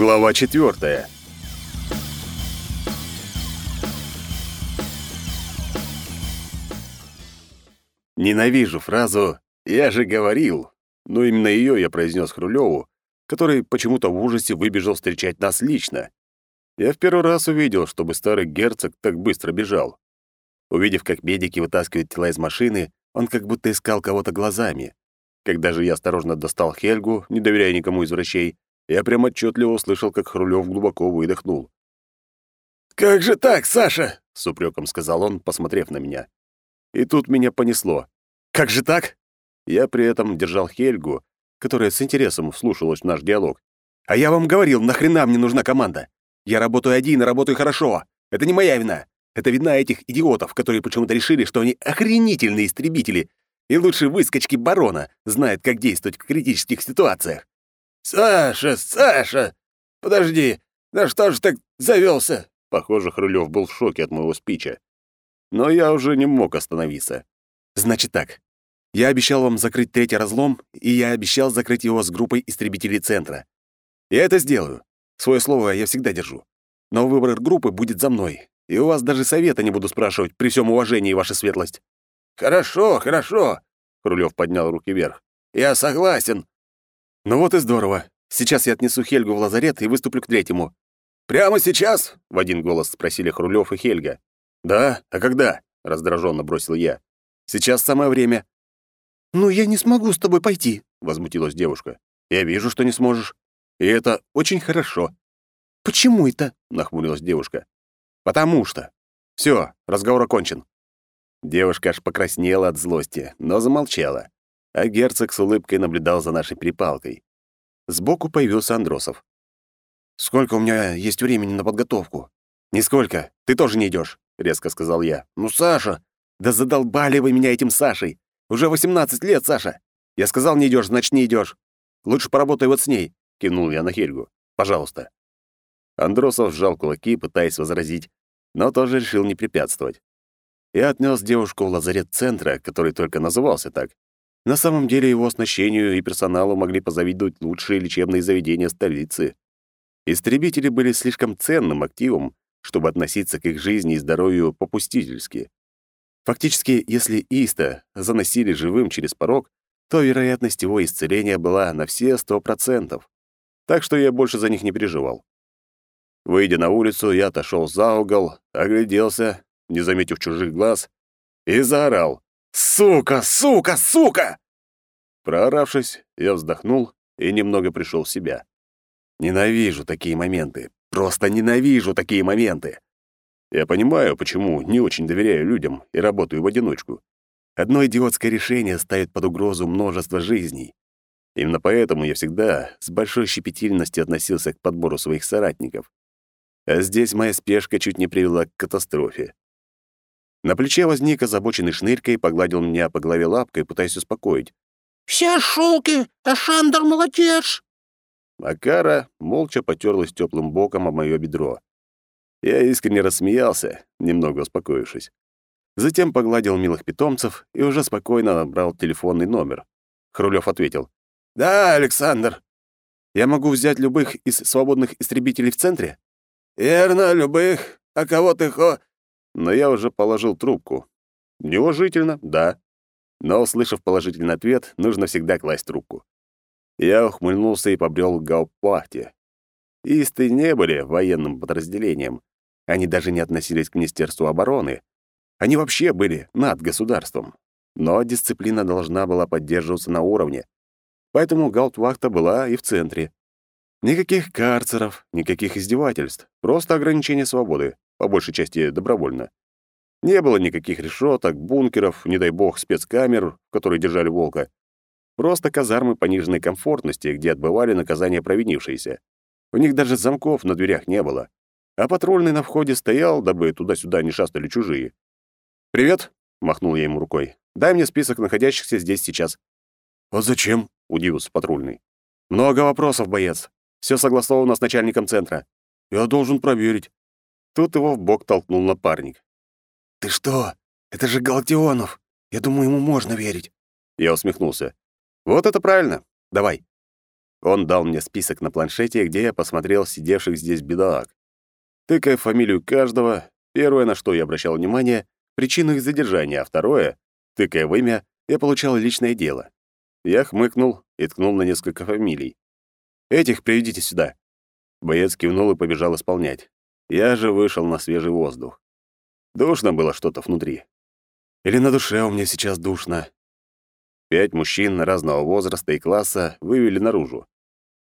Глава четвертая. Ненавижу фразу «я же говорил», но именно ее я произнес Хрулеву, который почему-то в ужасе выбежал встречать нас лично. Я в первый раз увидел, чтобы старый герцог так быстро бежал. Увидев, как медики вытаскивают тела из машины, он как будто искал кого-то глазами. Когда же я осторожно достал Хельгу, не доверяя никому из врачей, я прямо отчетливо услышал, как Хрулев глубоко выдохнул. «Как же так, Саша?» — с упреком сказал он, посмотрев на меня. И тут меня понесло. «Как же так?» Я при этом держал Хельгу, которая с интересом вслушалась в наш диалог. «А я вам говорил, нахрена мне нужна команда? Я работаю один и работаю хорошо. Это не моя вина. Это вина этих идиотов, которые почему-то решили, что они охренительные истребители, и лучше выскочки барона знают, как действовать в критических ситуациях. «Саша, Саша! Подожди, на что же так завелся? Похоже, Хрулев был в шоке от моего спича. Но я уже не мог остановиться. «Значит так. Я обещал вам закрыть третий разлом, и я обещал закрыть его с группой истребителей центра. Я это сделаю. Свое слово я всегда держу. Но выбор группы будет за мной, и у вас даже совета не буду спрашивать, при всем уважении, ваша светлость». «Хорошо, хорошо», — Хрулев поднял руки вверх. «Я согласен. Ну вот и здорово. Сейчас я отнесу Хельгу в лазарет и выступлю к третьему. Прямо сейчас? В один голос спросили Хрулев и Хельга. Да, а когда? раздраженно бросил я. Сейчас самое время. Ну я не смогу с тобой пойти, возмутилась девушка. Я вижу, что не сможешь. И это очень хорошо. Почему это? нахмурилась девушка. Потому что. Все, разговор окончен. Девушка аж покраснела от злости, но замолчала а герцог с улыбкой наблюдал за нашей перепалкой. Сбоку появился Андросов. «Сколько у меня есть времени на подготовку?» «Нисколько. Ты тоже не идешь, резко сказал я. «Ну, Саша!» «Да задолбали вы меня этим Сашей! Уже 18 лет, Саша! Я сказал, не идешь, значит, не идешь. Лучше поработай вот с ней», — кивнул я на Хельгу. «Пожалуйста». Андросов сжал кулаки, пытаясь возразить, но тоже решил не препятствовать. Я отнес девушку в лазарет центра, который только назывался так, на самом деле его оснащению и персоналу могли позавидовать лучшие лечебные заведения столицы. Истребители были слишком ценным активом, чтобы относиться к их жизни и здоровью попустительски. Фактически, если Иста заносили живым через порог, то вероятность его исцеления была на все сто процентов. Так что я больше за них не переживал. Выйдя на улицу, я отошел за угол, огляделся, не заметив чужих глаз, и заорал. «Сука! Сука! Сука!» Прооравшись, я вздохнул и немного пришел в себя. Ненавижу такие моменты. Просто ненавижу такие моменты. Я понимаю, почему не очень доверяю людям и работаю в одиночку. Одно идиотское решение ставит под угрозу множество жизней. Именно поэтому я всегда с большой щепетильностью относился к подбору своих соратников. А здесь моя спешка чуть не привела к катастрофе. На плече возник озабоченный шнырька и погладил меня по голове лапкой, пытаясь успокоить. «Все шелки, а Шандер молодец!» Акара молча потерлась теплым боком о мое бедро. Я искренне рассмеялся, немного успокоившись. Затем погладил милых питомцев и уже спокойно набрал телефонный номер. Хрулев ответил. «Да, Александр». «Я могу взять любых из свободных истребителей в центре?» «Верно, любых. А кого ты хо...» но я уже положил трубку. Неуважительно, да. Но, услышав положительный ответ, нужно всегда класть трубку. Я ухмыльнулся и побрел к гауптвахте. Исты не были военным подразделением. Они даже не относились к Министерству обороны. Они вообще были над государством. Но дисциплина должна была поддерживаться на уровне. Поэтому гауптвахта была и в центре. Никаких карцеров, никаких издевательств, просто ограничение свободы по большей части добровольно. Не было никаких решеток, бункеров, не дай бог, спецкамер, в которые держали волка. Просто казармы пониженной комфортности, где отбывали наказание провинившиеся. У них даже замков на дверях не было. А патрульный на входе стоял, дабы туда-сюда не шастали чужие. «Привет», — махнул я ему рукой. «Дай мне список находящихся здесь сейчас». «А зачем?» — удивился патрульный. «Много вопросов, боец. Все согласовано с начальником центра. Я должен проверить. Тут его в бок толкнул напарник. «Ты что? Это же Галактионов. Я думаю, ему можно верить». Я усмехнулся. «Вот это правильно. Давай». Он дал мне список на планшете, где я посмотрел сидевших здесь бедолаг. Тыкая фамилию каждого, первое, на что я обращал внимание, причину их задержания, а второе, тыкая в имя, я получал личное дело. Я хмыкнул и ткнул на несколько фамилий. «Этих приведите сюда». Боец кивнул и побежал исполнять. Я же вышел на свежий воздух. Душно было что-то внутри. Или на душе у меня сейчас душно. Пять мужчин разного возраста и класса вывели наружу.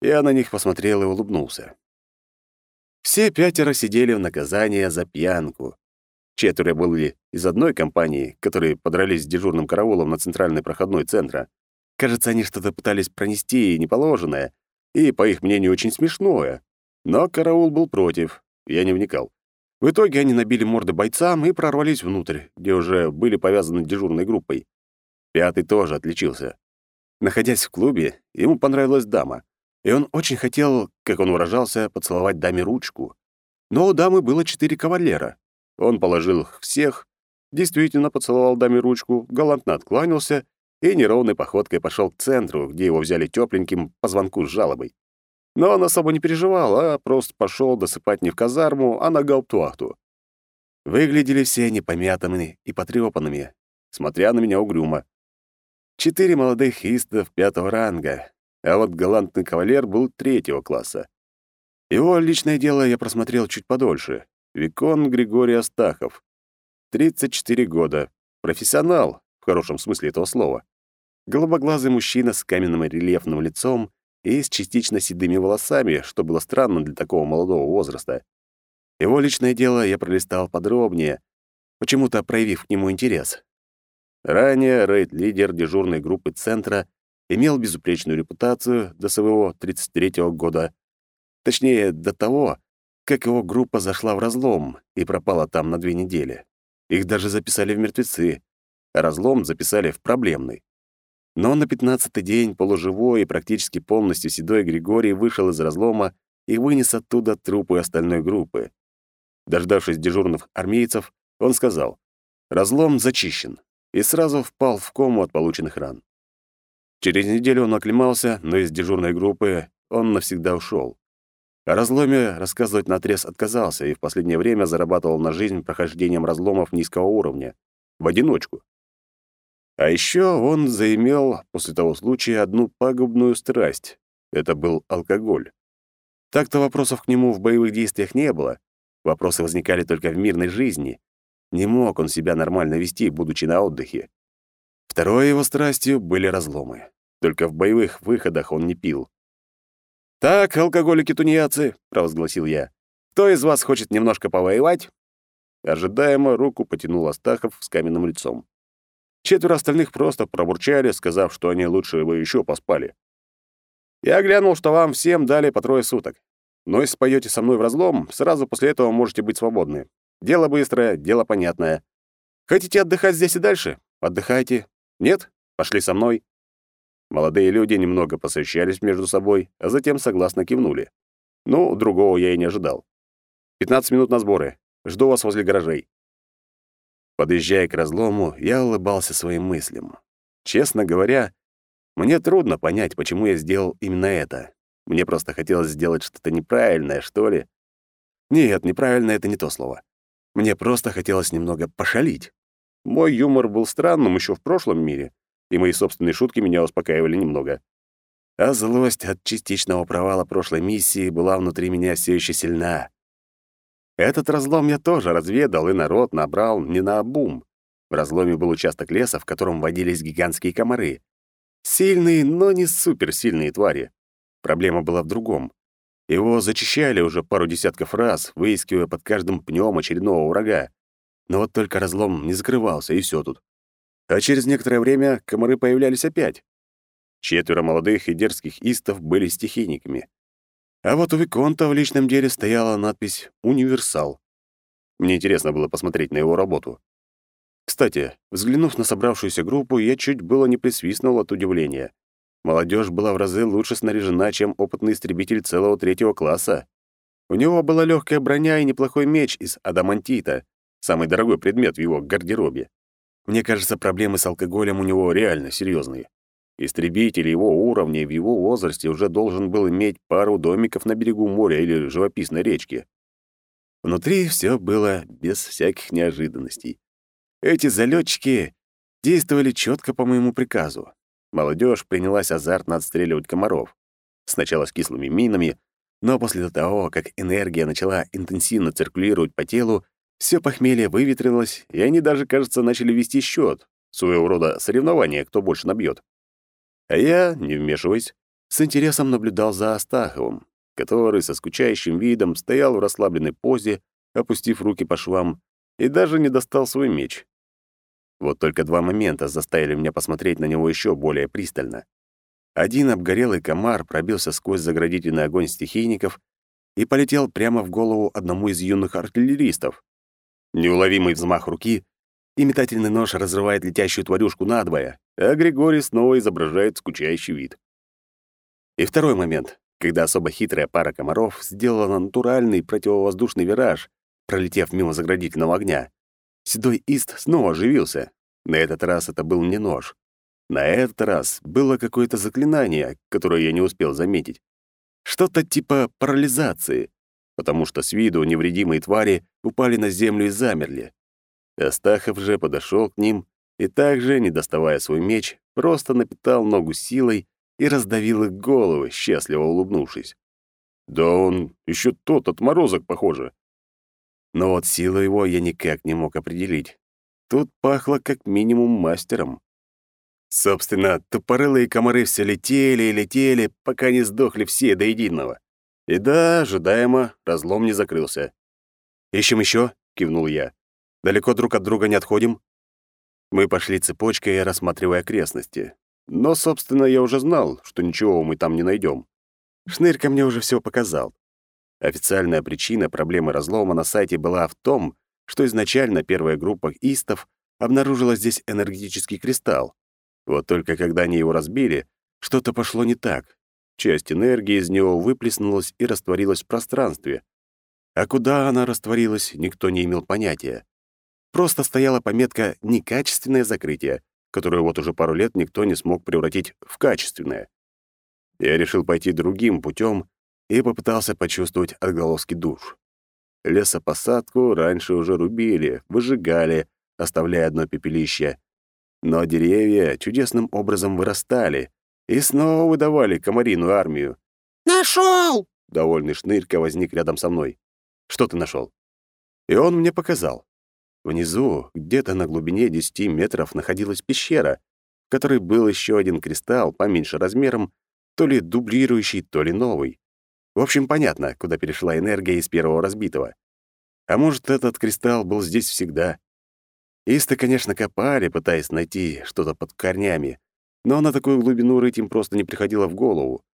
Я на них посмотрел и улыбнулся. Все пятеро сидели в наказание за пьянку. Четверо были из одной компании, которые подрались с дежурным караулом на центральной проходной центра. Кажется, они что-то пытались пронести неположенное, и, по их мнению, очень смешное. Но караул был против, я не вникал. В итоге они набили морды бойцам и прорвались внутрь, где уже были повязаны дежурной группой. Пятый тоже отличился. Находясь в клубе, ему понравилась дама, и он очень хотел, как он выражался, поцеловать даме ручку. Но у дамы было четыре кавалера. Он положил их всех, действительно поцеловал даме ручку, галантно откланялся и неровной походкой пошел к центру, где его взяли тепленьким по звонку с жалобой. Но он особо не переживал, а просто пошел досыпать не в казарму, а на гауптвахту. Выглядели все они помятыми и потрепанными, смотря на меня угрюмо. Четыре молодых истов пятого ранга, а вот галантный кавалер был третьего класса. Его личное дело я просмотрел чуть подольше. Викон Григорий Астахов. 34 года. Профессионал, в хорошем смысле этого слова. Голубоглазый мужчина с каменным рельефным лицом и с частично седыми волосами, что было странно для такого молодого возраста. Его личное дело я пролистал подробнее, почему-то проявив к нему интерес. Ранее рейд-лидер дежурной группы центра имел безупречную репутацию до своего 33-го года. Точнее, до того, как его группа зашла в разлом и пропала там на две недели. Их даже записали в мертвецы, а разлом записали в проблемный. Но на пятнадцатый день полуживой и практически полностью седой Григорий вышел из разлома и вынес оттуда трупы остальной группы. Дождавшись дежурных армейцев, он сказал, «Разлом зачищен», и сразу впал в кому от полученных ран. Через неделю он оклемался, но из дежурной группы он навсегда ушел. О разломе рассказывать наотрез отказался и в последнее время зарабатывал на жизнь прохождением разломов низкого уровня. В одиночку. А еще он заимел после того случая одну пагубную страсть. Это был алкоголь. Так-то вопросов к нему в боевых действиях не было. Вопросы возникали только в мирной жизни. Не мог он себя нормально вести, будучи на отдыхе. Второй его страстью были разломы. Только в боевых выходах он не пил. «Так, алкоголики-тунеядцы», — провозгласил я, — «кто из вас хочет немножко повоевать?» Ожидаемо руку потянул Астахов с каменным лицом. Четверо остальных просто пробурчали, сказав, что они лучше бы еще поспали. Я глянул, что вам всем дали по трое суток. Но если поете со мной в разлом, сразу после этого можете быть свободны. Дело быстрое, дело понятное. Хотите отдыхать здесь и дальше? Отдыхайте. Нет? Пошли со мной. Молодые люди немного посовещались между собой, а затем согласно кивнули. Ну, другого я и не ожидал. 15 минут на сборы. Жду вас возле гаражей. Подъезжая к разлому, я улыбался своим мыслям. Честно говоря, мне трудно понять, почему я сделал именно это. Мне просто хотелось сделать что-то неправильное, что ли. Нет, неправильно — это не то слово. Мне просто хотелось немного пошалить. Мой юмор был странным еще в прошлом мире, и мои собственные шутки меня успокаивали немного. А злость от частичного провала прошлой миссии была внутри меня все еще сильна. Этот разлом я тоже разведал, и народ набрал не на обум. В разломе был участок леса, в котором водились гигантские комары. Сильные, но не суперсильные твари. Проблема была в другом. Его зачищали уже пару десятков раз, выискивая под каждым пнем очередного врага. Но вот только разлом не закрывался, и все тут. А через некоторое время комары появлялись опять. Четверо молодых и дерзких истов были стихийниками. А вот у Виконта в личном деле стояла надпись «Универсал». Мне интересно было посмотреть на его работу. Кстати, взглянув на собравшуюся группу, я чуть было не присвистнул от удивления. Молодежь была в разы лучше снаряжена, чем опытный истребитель целого третьего класса. У него была легкая броня и неплохой меч из адамантита, самый дорогой предмет в его гардеробе. Мне кажется, проблемы с алкоголем у него реально серьезные. Истребитель его уровня в его возрасте уже должен был иметь пару домиков на берегу моря или живописной речки. Внутри все было без всяких неожиданностей. Эти залетчики действовали четко по моему приказу. Молодежь принялась азартно отстреливать комаров. Сначала с кислыми минами, но после того, как энергия начала интенсивно циркулировать по телу, все похмелье выветрилось, и они даже, кажется, начали вести счет, своего рода соревнование, кто больше набьет. А я, не вмешиваясь, с интересом наблюдал за Астаховым, который со скучающим видом стоял в расслабленной позе, опустив руки по швам, и даже не достал свой меч. Вот только два момента заставили меня посмотреть на него еще более пристально. Один обгорелый комар пробился сквозь заградительный огонь стихийников и полетел прямо в голову одному из юных артиллеристов. Неуловимый взмах руки, и метательный нож разрывает летящую тварюшку надвое, а Григорий снова изображает скучающий вид. И второй момент, когда особо хитрая пара комаров сделала натуральный противовоздушный вираж, пролетев мимо заградительного огня. Седой Ист снова оживился. На этот раз это был не нож. На этот раз было какое-то заклинание, которое я не успел заметить. Что-то типа парализации, потому что с виду невредимые твари упали на землю и замерли. Астахов же подошел к ним и также, не доставая свой меч, просто напитал ногу силой и раздавил их головы, счастливо улыбнувшись. Да он еще тот отморозок, похоже. Но вот силу его я никак не мог определить. Тут пахло как минимум мастером. Собственно, тупорылые комары все летели и летели, пока не сдохли все до единого. И да, ожидаемо, разлом не закрылся. «Ищем еще?» — кивнул я. «Далеко друг от друга не отходим?» Мы пошли цепочкой, рассматривая окрестности. Но, собственно, я уже знал, что ничего мы там не найдем. Шнырька мне уже все показал. Официальная причина проблемы разлома на сайте была в том, что изначально первая группа истов обнаружила здесь энергетический кристалл. Вот только когда они его разбили, что-то пошло не так. Часть энергии из него выплеснулась и растворилась в пространстве. А куда она растворилась, никто не имел понятия. Просто стояла пометка «некачественное закрытие», которую вот уже пару лет никто не смог превратить в качественное. Я решил пойти другим путем и попытался почувствовать отголоски душ. Лесопосадку раньше уже рубили, выжигали, оставляя одно пепелище. Но деревья чудесным образом вырастали и снова выдавали комариную армию. «Нашел!» — довольный шнырька возник рядом со мной. «Что ты нашел? И он мне показал. Внизу, где-то на глубине 10 метров, находилась пещера, в которой был еще один кристалл, поменьше размером, то ли дублирующий, то ли новый. В общем, понятно, куда перешла энергия из первого разбитого. А может, этот кристалл был здесь всегда. Исты, конечно, копали, пытаясь найти что-то под корнями, но на такую глубину рыть им просто не приходило в голову.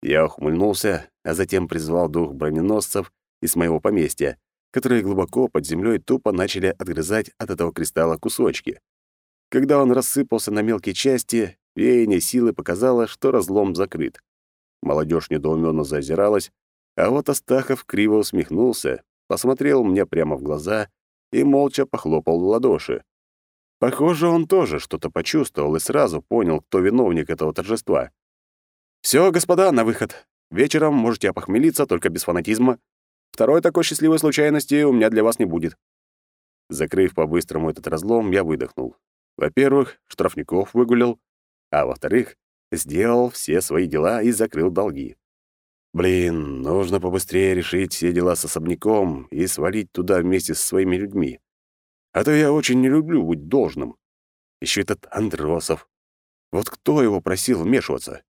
Я ухмыльнулся, а затем призвал двух броненосцев из моего поместья, которые глубоко под землей тупо начали отгрызать от этого кристалла кусочки. Когда он рассыпался на мелкие части, веяние силы показало, что разлом закрыт. Молодежь недоуменно зазиралась, а вот Астахов криво усмехнулся, посмотрел мне прямо в глаза и молча похлопал в ладоши. Похоже, он тоже что-то почувствовал и сразу понял, кто виновник этого торжества. «Все, господа, на выход. Вечером можете опохмелиться, только без фанатизма. Второй такой счастливой случайности у меня для вас не будет. Закрыв по-быстрому этот разлом, я выдохнул. Во-первых, штрафников выгулял, а во-вторых, сделал все свои дела и закрыл долги. Блин, нужно побыстрее решить все дела с особняком и свалить туда вместе со своими людьми. А то я очень не люблю быть должным. Еще этот Андросов. Вот кто его просил вмешиваться?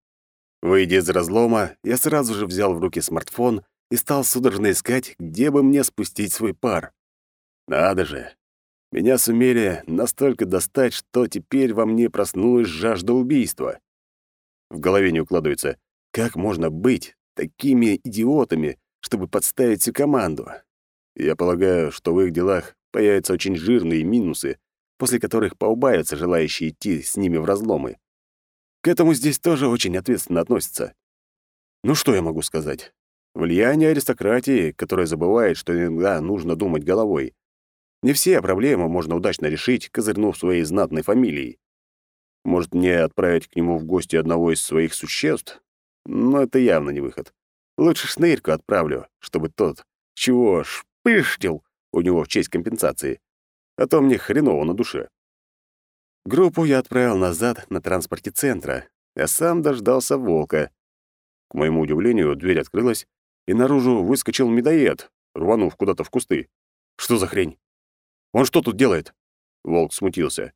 Выйдя из разлома, я сразу же взял в руки смартфон и стал судорожно искать, где бы мне спустить свой пар. Надо же. Меня сумели настолько достать, что теперь во мне проснулась жажда убийства. В голове не укладывается, как можно быть такими идиотами, чтобы подставить всю команду. Я полагаю, что в их делах появятся очень жирные минусы, после которых поубавятся желающие идти с ними в разломы. К этому здесь тоже очень ответственно относятся. Ну что я могу сказать? Влияние аристократии, которая забывает, что иногда нужно думать головой. Не все проблемы можно удачно решить, козырнув своей знатной фамилией. Может, мне отправить к нему в гости одного из своих существ? Но это явно не выход. Лучше шнырьку отправлю, чтобы тот, чего шпыштил у него в честь компенсации. А то мне хреново на душе. Группу я отправил назад на транспорте центра, а сам дождался волка. К моему удивлению, дверь открылась, и наружу выскочил медоед, рванув куда-то в кусты. Что за хрень? Он что тут делает? Волк смутился.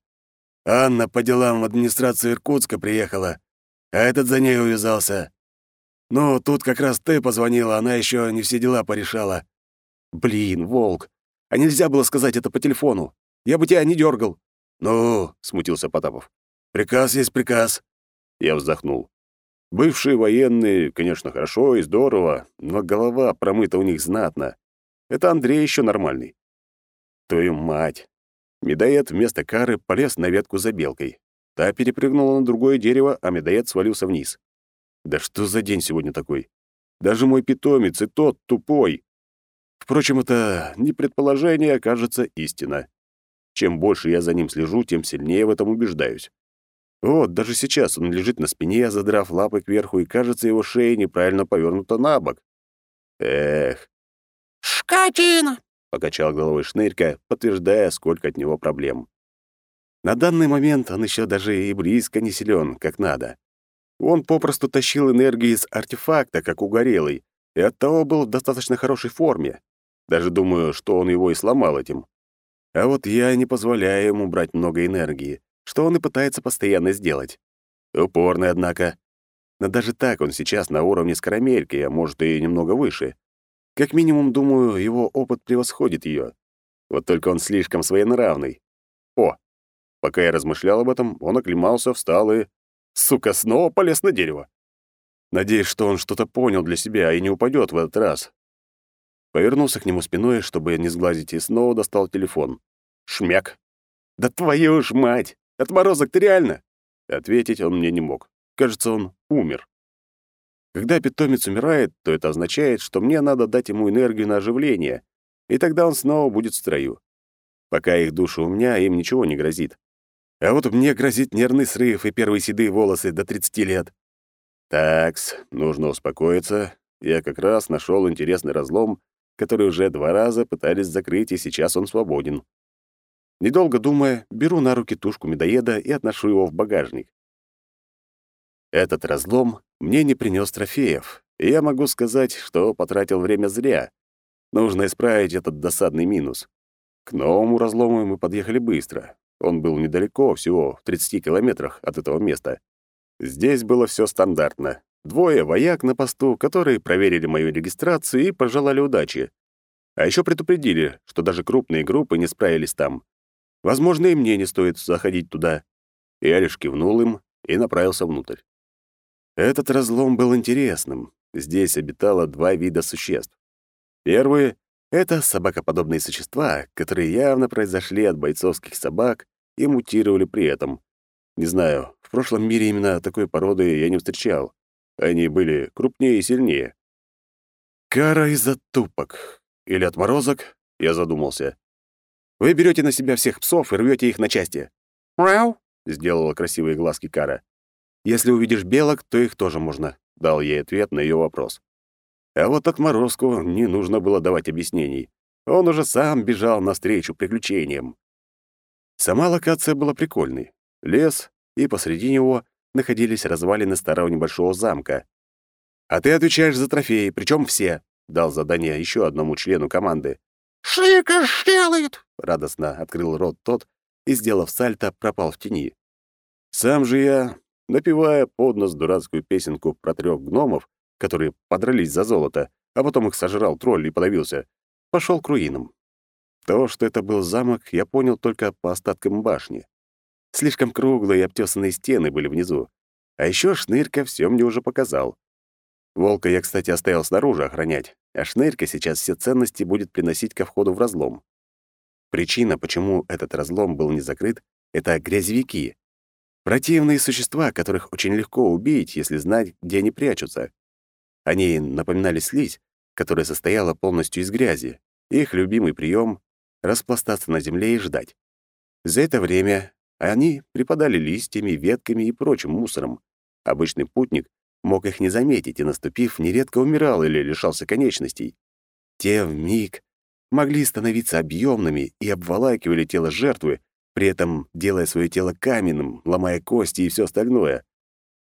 Анна по делам в администрацию Иркутска приехала, а этот за ней увязался. Ну, тут как раз ты позвонила, она еще не все дела порешала. Блин, Волк, а нельзя было сказать это по телефону. Я бы тебя не дергал. Ну, смутился Потапов. Приказ есть приказ. Я вздохнул. Бывшие военные, конечно, хорошо и здорово, но голова промыта у них знатно. Это Андрей еще нормальный. Твою мать, Медоед вместо кары полез на ветку за белкой. Та перепрыгнула на другое дерево, а медоед свалился вниз. Да что за день сегодня такой? Даже мой питомец и тот тупой. Впрочем, это не предположение, а кажется истина. Чем больше я за ним слежу, тем сильнее в этом убеждаюсь. Вот, даже сейчас он лежит на спине, задрав лапы кверху, и, кажется, его шея неправильно повернута на бок. Эх. «Шкатина!» покачал головой Шнырька, подтверждая, сколько от него проблем. На данный момент он еще даже и близко не силен, как надо. Он попросту тащил энергию из артефакта, как угорелый, и оттого был в достаточно хорошей форме. Даже думаю, что он его и сломал этим. А вот я не позволяю ему брать много энергии, что он и пытается постоянно сделать. Упорный, однако. Но даже так он сейчас на уровне с карамелькой, а может и немного выше. Как минимум, думаю, его опыт превосходит ее. Вот только он слишком своенравный. О! Пока я размышлял об этом, он оклемался, встал и... Сука, снова полез на дерево. Надеюсь, что он что-то понял для себя и не упадет в этот раз. Повернулся к нему спиной, чтобы не сглазить, и снова достал телефон. Шмяк. «Да твою ж мать! Отморозок, ты реально?» Ответить он мне не мог. Кажется, он умер. Когда питомец умирает, то это означает, что мне надо дать ему энергию на оживление, и тогда он снова будет в строю. Пока их души у меня, им ничего не грозит. А вот мне грозит нервный срыв и первые седые волосы до 30 лет. Такс, нужно успокоиться. Я как раз нашел интересный разлом, который уже два раза пытались закрыть, и сейчас он свободен. Недолго думая, беру на руки тушку медоеда и отношу его в багажник. Этот разлом мне не принес трофеев, и я могу сказать, что потратил время зря. Нужно исправить этот досадный минус. К новому разлому мы подъехали быстро. Он был недалеко, всего в 30 километрах от этого места. Здесь было все стандартно. Двое вояк на посту, которые проверили мою регистрацию и пожелали удачи. А еще предупредили, что даже крупные группы не справились там. Возможно, и мне не стоит заходить туда. Я лишь кивнул им и направился внутрь. Этот разлом был интересным. Здесь обитало два вида существ. Первые — это собакоподобные существа, которые явно произошли от бойцовских собак и мутировали при этом. Не знаю, в прошлом мире именно такой породы я не встречал. Они были крупнее и сильнее. Кара из-за тупок. Или отморозок, я задумался. Вы берете на себя всех псов и рвете их на части. «Мяу!» — сделала красивые глазки Кара. Если увидишь белок, то их тоже можно», — дал ей ответ на ее вопрос. А вот отморозку не нужно было давать объяснений. Он уже сам бежал навстречу приключениям. Сама локация была прикольной. Лес, и посреди него находились развалины старого небольшого замка. «А ты отвечаешь за трофеи, причем все», — дал задание еще одному члену команды. «Шика сделает!» — радостно открыл рот тот и, сделав сальто, пропал в тени. Сам же я напевая под нос дурацкую песенку про трех гномов, которые подрались за золото, а потом их сожрал тролль и подавился, пошел к руинам. То, что это был замок, я понял только по остаткам башни. Слишком круглые и обтесанные стены были внизу. А еще Шнырька все мне уже показал. Волка я, кстати, оставил снаружи охранять, а Шнырька сейчас все ценности будет приносить ко входу в разлом. Причина, почему этот разлом был не закрыт, — это грязевики, Противные существа, которых очень легко убить, если знать, где они прячутся. Они напоминали слизь, которая состояла полностью из грязи. Их любимый прием — распластаться на земле и ждать. За это время они припадали листьями, ветками и прочим мусором. Обычный путник мог их не заметить и, наступив, нередко умирал или лишался конечностей. Те в миг могли становиться объемными и обволакивали тело жертвы, при этом делая свое тело каменным, ломая кости и все остальное.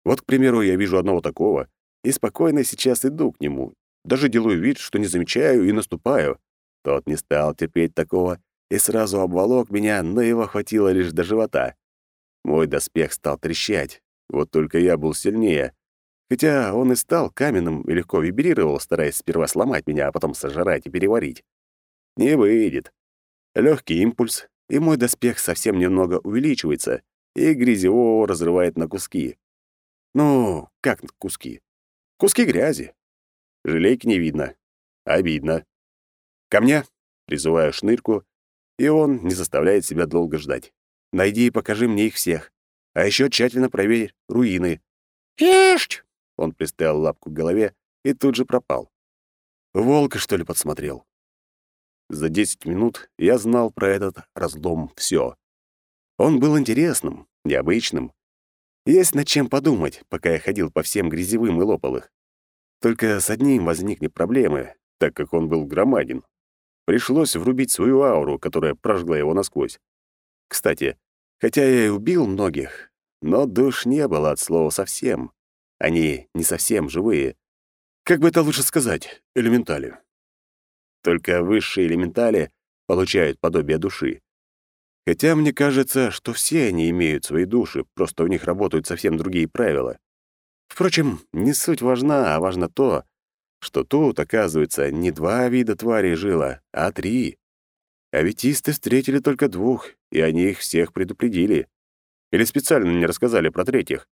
Вот, к примеру, я вижу одного такого, и спокойно сейчас иду к нему. Даже делаю вид, что не замечаю и наступаю. Тот не стал терпеть такого и сразу обволок меня, но его хватило лишь до живота. Мой доспех стал трещать, вот только я был сильнее. Хотя он и стал каменным и легко вибрировал, стараясь сперва сломать меня, а потом сожрать и переварить. Не выйдет. Легкий импульс, и мой доспех совсем немного увеличивается, и грязевого разрывает на куски. Ну, как куски? Куски грязи. Желейки не видно. Обидно. Ко мне, призываю шнырку, и он не заставляет себя долго ждать. Найди и покажи мне их всех. А еще тщательно проверь руины. Есть! Он приставил лапку к голове и тут же пропал. Волка, что ли, подсмотрел? За десять минут я знал про этот разлом все. Он был интересным, необычным. Есть над чем подумать, пока я ходил по всем грязевым и лопал их. Только с одним возникли проблемы, так как он был громаден. Пришлось врубить свою ауру, которая прожгла его насквозь. Кстати, хотя я и убил многих, но душ не было от слова совсем. Они не совсем живые. Как бы это лучше сказать? Элементали. Только высшие элементали получают подобие души. Хотя мне кажется, что все они имеют свои души, просто у них работают совсем другие правила. Впрочем, не суть важна, а важно то, что тут, оказывается, не два вида тварей жило, а три. Аветисты встретили только двух, и они их всех предупредили. Или специально не рассказали про третьих.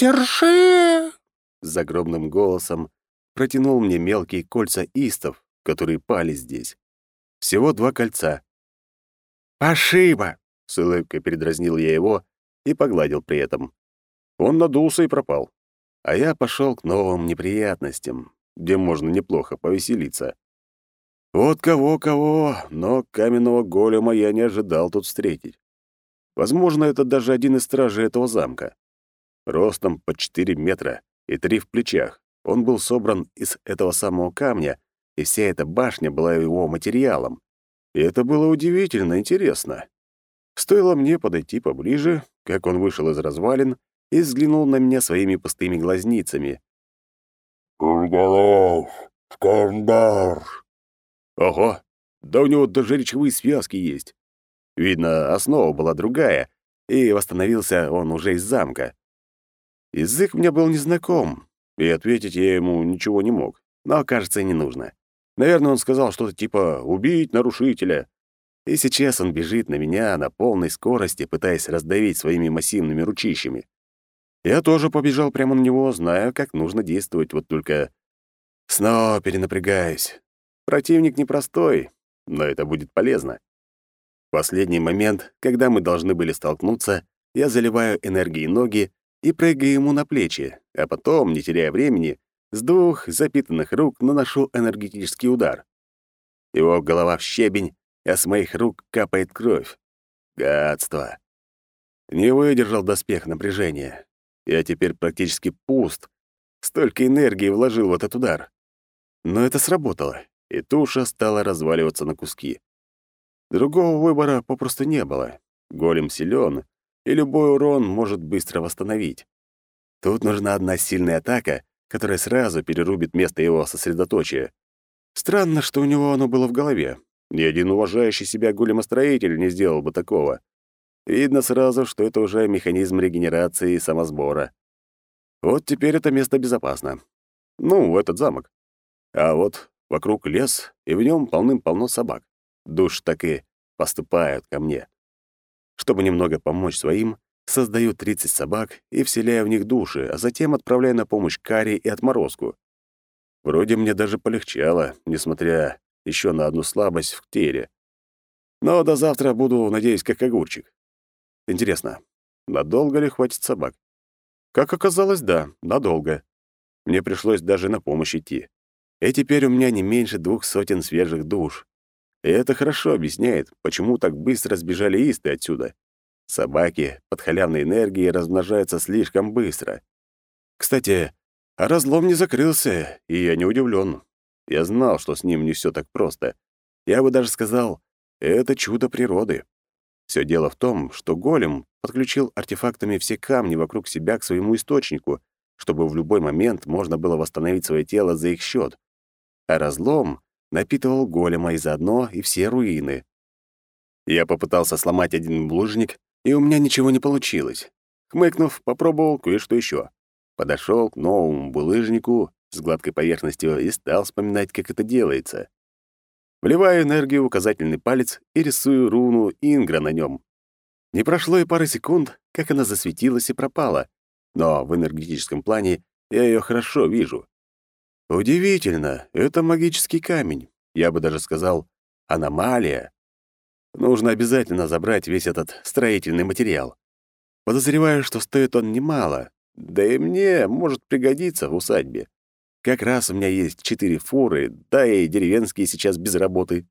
«Держи!» Загробным голосом протянул мне мелкие кольца истов, которые пали здесь. Всего два кольца. «Пошиба!» — с улыбкой передразнил я его и погладил при этом. Он надулся и пропал. А я пошел к новым неприятностям где можно неплохо повеселиться. Вот кого-кого, но каменного голема я не ожидал тут встретить. Возможно, это даже один из стражей этого замка. Ростом по 4 метра и три в плечах. Он был собран из этого самого камня, и вся эта башня была его материалом. И это было удивительно интересно. Стоило мне подойти поближе, как он вышел из развалин и взглянул на меня своими пустыми глазницами, «Кургалов! Скандар!» Ого! Да у него даже речевые связки есть. Видно, основа была другая, и восстановился он уже из замка. Язык мне был незнаком, и ответить я ему ничего не мог. Но, кажется, не нужно. Наверное, он сказал что-то типа «убить нарушителя». И сейчас он бежит на меня на полной скорости, пытаясь раздавить своими массивными ручищами. Я тоже побежал прямо на него, зная, как нужно действовать, вот только снова перенапрягаюсь. Противник непростой, но это будет полезно. В последний момент, когда мы должны были столкнуться, я заливаю энергией ноги и прыгаю ему на плечи, а потом, не теряя времени, с двух запитанных рук наношу энергетический удар. Его голова в щебень, а с моих рук капает кровь. Гадство. Не выдержал доспех напряжения. Я теперь практически пуст. Столько энергии вложил в этот удар. Но это сработало, и туша стала разваливаться на куски. Другого выбора попросту не было. Голем силен, и любой урон может быстро восстановить. Тут нужна одна сильная атака, которая сразу перерубит место его сосредоточия. Странно, что у него оно было в голове. Ни один уважающий себя големостроитель не сделал бы такого. Видно сразу, что это уже механизм регенерации и самосбора. Вот теперь это место безопасно. Ну, этот замок. А вот вокруг лес, и в нем полным-полно собак. Душ так и поступают ко мне. Чтобы немного помочь своим, создаю 30 собак и вселяю в них души, а затем отправляю на помощь Кари и отморозку. Вроде мне даже полегчало, несмотря еще на одну слабость в теле. Но до завтра буду, надеюсь, как огурчик. Интересно, надолго ли хватит собак? Как оказалось, да, надолго. Мне пришлось даже на помощь идти. И теперь у меня не меньше двух сотен свежих душ. И это хорошо объясняет, почему так быстро сбежали исты отсюда. Собаки под халявной энергией размножаются слишком быстро. Кстати, а разлом не закрылся, и я не удивлен. Я знал, что с ним не все так просто. Я бы даже сказал, это чудо природы. Все дело в том, что голем подключил артефактами все камни вокруг себя к своему источнику, чтобы в любой момент можно было восстановить свое тело за их счет. А разлом напитывал голема и заодно и все руины. Я попытался сломать один булыжник, и у меня ничего не получилось. Хмыкнув, попробовал кое-что еще. Подошел к новому булыжнику с гладкой поверхностью и стал вспоминать, как это делается. Вливаю энергию в указательный палец и рисую руну Ингра на нем. Не прошло и пары секунд, как она засветилась и пропала, но в энергетическом плане я ее хорошо вижу. Удивительно, это магический камень. Я бы даже сказал, аномалия. Нужно обязательно забрать весь этот строительный материал. Подозреваю, что стоит он немало, да и мне может пригодиться в усадьбе. Как раз у меня есть четыре фуры, да и деревенские сейчас без работы.